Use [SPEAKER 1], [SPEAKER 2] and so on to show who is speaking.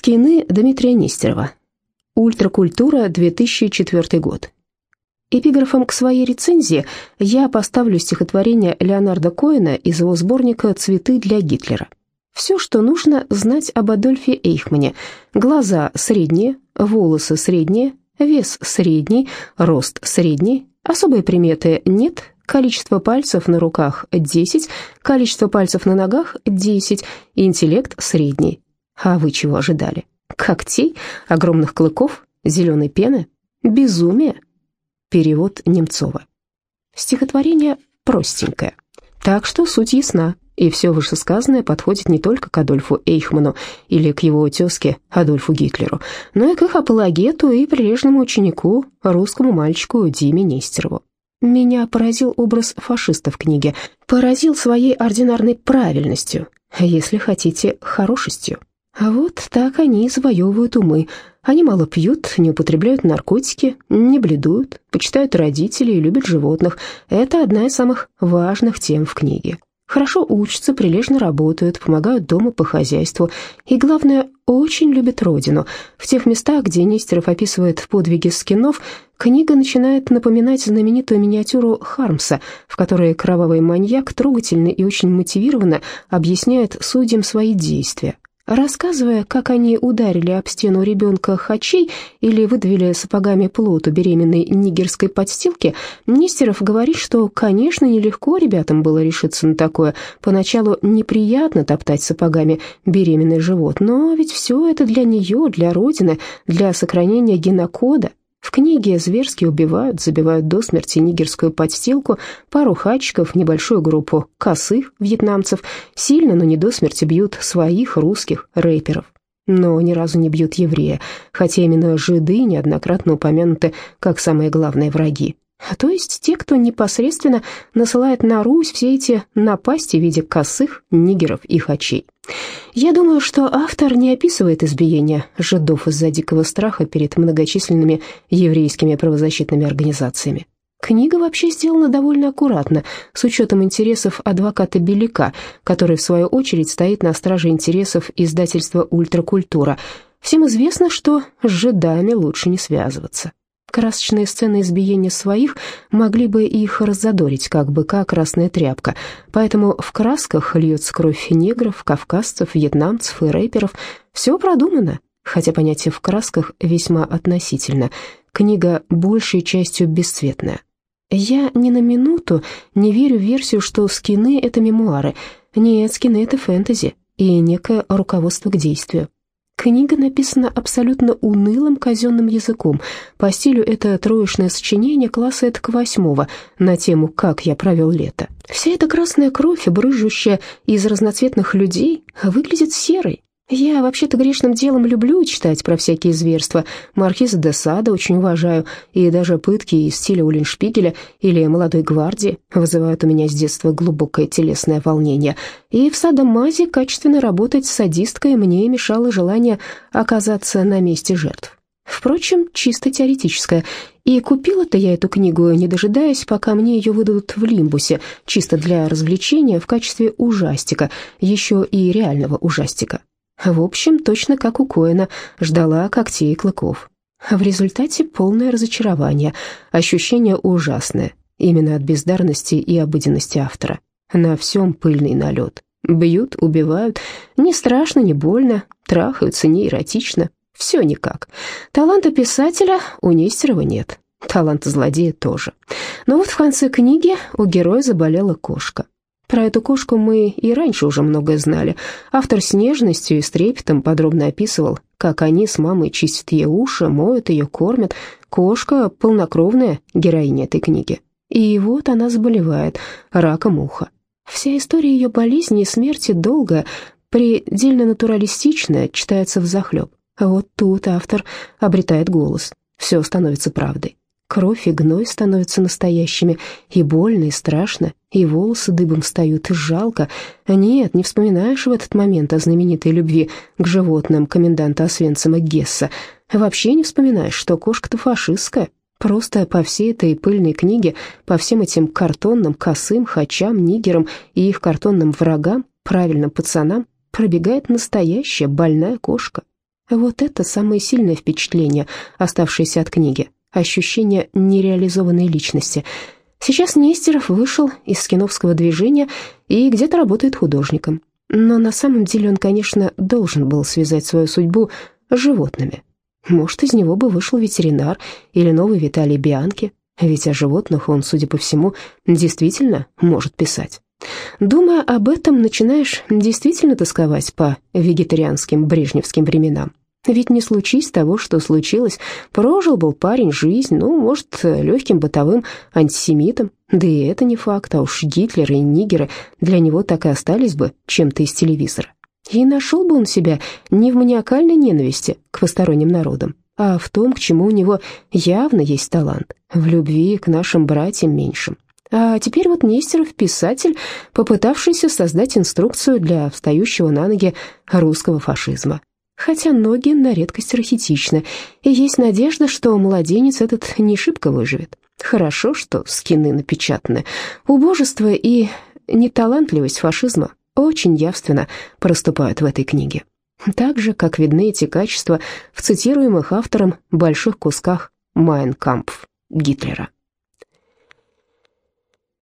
[SPEAKER 1] Скины Дмитрия Нестерова. Ультракультура, 2004 год. Эпиграфом к своей рецензии я поставлю стихотворение Леонарда Коэна из его сборника «Цветы для Гитлера». Все, что нужно знать об Адольфе Эйхмане. Глаза средние, волосы средние, вес средний, рост средний, особые приметы нет, количество пальцев на руках 10, количество пальцев на ногах 10, интеллект средний. А вы чего ожидали? Когтей, огромных клыков, зеленой пены? Безумие? Перевод Немцова. Стихотворение простенькое, так что суть ясна, и все вышесказанное подходит не только к Адольфу Эйхману или к его тезке Адольфу Гитлеру, но и к их апологету и прилежному ученику, русскому мальчику Диме Нестерову. Меня поразил образ фашиста в книге, поразил своей ординарной правильностью, если хотите, хорошестью. А вот так они завоевывают умы. Они мало пьют, не употребляют наркотики, не бледуют, почитают родителей и любят животных. Это одна из самых важных тем в книге. Хорошо учатся, прилежно работают, помогают дома по хозяйству. И, главное, очень любят родину. В тех местах, где Нестеров описывает подвиги скинов, книга начинает напоминать знаменитую миниатюру Хармса, в которой кровавый маньяк трогательно и очень мотивированно объясняет судьям свои действия, Рассказывая, как они ударили об стену ребенка хачей или выдавили сапогами плод у беременной нигерской подстилки, Нестеров говорит, что, конечно, нелегко ребятам было решиться на такое. Поначалу неприятно топтать сапогами беременный живот, но ведь все это для нее, для Родины, для сохранения генокода. В книге зверски убивают, забивают до смерти нигерскую подстилку, пару хачиков, небольшую группу косых вьетнамцев, сильно, но не до смерти бьют своих русских рэперов. Но ни разу не бьют еврея, хотя именно жиды неоднократно упомянуты как самые главные враги. То есть те, кто непосредственно насылает на Русь все эти напасти в виде косых, нигеров и хачей. Я думаю, что автор не описывает избиения жидов из-за дикого страха перед многочисленными еврейскими правозащитными организациями. Книга вообще сделана довольно аккуратно, с учетом интересов адвоката Беляка, который, в свою очередь, стоит на страже интересов издательства «Ультракультура». Всем известно, что с жидами лучше не связываться. Красочные сцены избиения своих могли бы их раззадорить, как быка красная тряпка, поэтому в красках льется кровь негров, кавказцев, вьетнамцев и рэперов. Все продумано, хотя понятие «в красках» весьма относительно. Книга большей частью бесцветная. Я ни на минуту не верю в версию, что скины — это мемуары. Нет, скины — это фэнтези и некое руководство к действию. Книга написана абсолютно унылым казенным языком. По стилю это троечное сочинение класса этак восьмого на тему «Как я провел лето». Вся эта красная кровь, брызжущая из разноцветных людей, выглядит серой, я вообще-то грешным делом люблю читать про всякие зверства. Маркиза де Сада очень уважаю, и даже пытки из стиля Уллиншпигеля или «Молодой гвардии» вызывают у меня с детства глубокое телесное волнение. И в Садомазе качественно работать с садисткой мне мешало желание оказаться на месте жертв. Впрочем, чисто теоретическое. И купила-то я эту книгу, не дожидаясь, пока мне ее выдадут в Лимбусе, чисто для развлечения в качестве ужастика, еще и реального ужастика. В общем, точно как у Коэна, ждала когтей и клыков. В результате полное разочарование, ощущение ужасное, именно от бездарности и обыденности автора. На всем пыльный налет. Бьют, убивают, не страшно, не больно, трахаются не эротично, все никак. Таланта писателя у Нестерова нет, таланта злодея тоже. Но вот в конце книги у героя заболела кошка. Про эту кошку мы и раньше уже многое знали. Автор с нежностью и с трепетом подробно описывал, как они с мамой чистят ей уши, моют ее, кормят. Кошка — полнокровная героиня этой книги. И вот она заболевает раком уха. Вся история ее болезни и смерти долгая, предельно натуралистичная, читается взахлеб. Вот тут автор обретает голос. Все становится правдой. Кровь и гной становятся настоящими, и больно, и страшно, и волосы дыбом встают, и жалко. Нет, не вспоминаешь в этот момент о знаменитой любви к животным коменданта Освенцима Гесса. Вообще не вспоминаешь, что кошка-то фашистская. Просто по всей этой пыльной книге, по всем этим картонным, косым, хачам, нигерам и их картонным врагам, правильным пацанам, пробегает настоящая больная кошка. Вот это самое сильное впечатление, оставшееся от книги. Ощущение нереализованной личности. Сейчас Нестеров вышел из скиновского движения и где-то работает художником. Но на самом деле он, конечно, должен был связать свою судьбу с животными. Может, из него бы вышел ветеринар или новый Виталий Бианки, ведь о животных он, судя по всему, действительно может писать. Думая об этом, начинаешь действительно тосковать по вегетарианским брежневским временам. Ведь не случись того, что случилось, прожил был парень жизнь, ну, может, легким бытовым антисемитом, да и это не факт, а уж Гитлер и нигеры для него так и остались бы чем-то из телевизора. И нашел бы он себя не в маниакальной ненависти к посторонним народам, а в том, к чему у него явно есть талант, в любви к нашим братьям меньшим. А теперь вот Нестеров писатель, попытавшийся создать инструкцию для встающего на ноги русского фашизма. Хотя ноги на редкость рахитичны, и есть надежда, что младенец этот не шибко выживет. Хорошо, что скины напечатаны. Убожество и неталантливость фашизма очень явственно проступают в этой книге. Так же, как видны эти качества в цитируемых автором больших кусках «Майнкампф» Гитлера.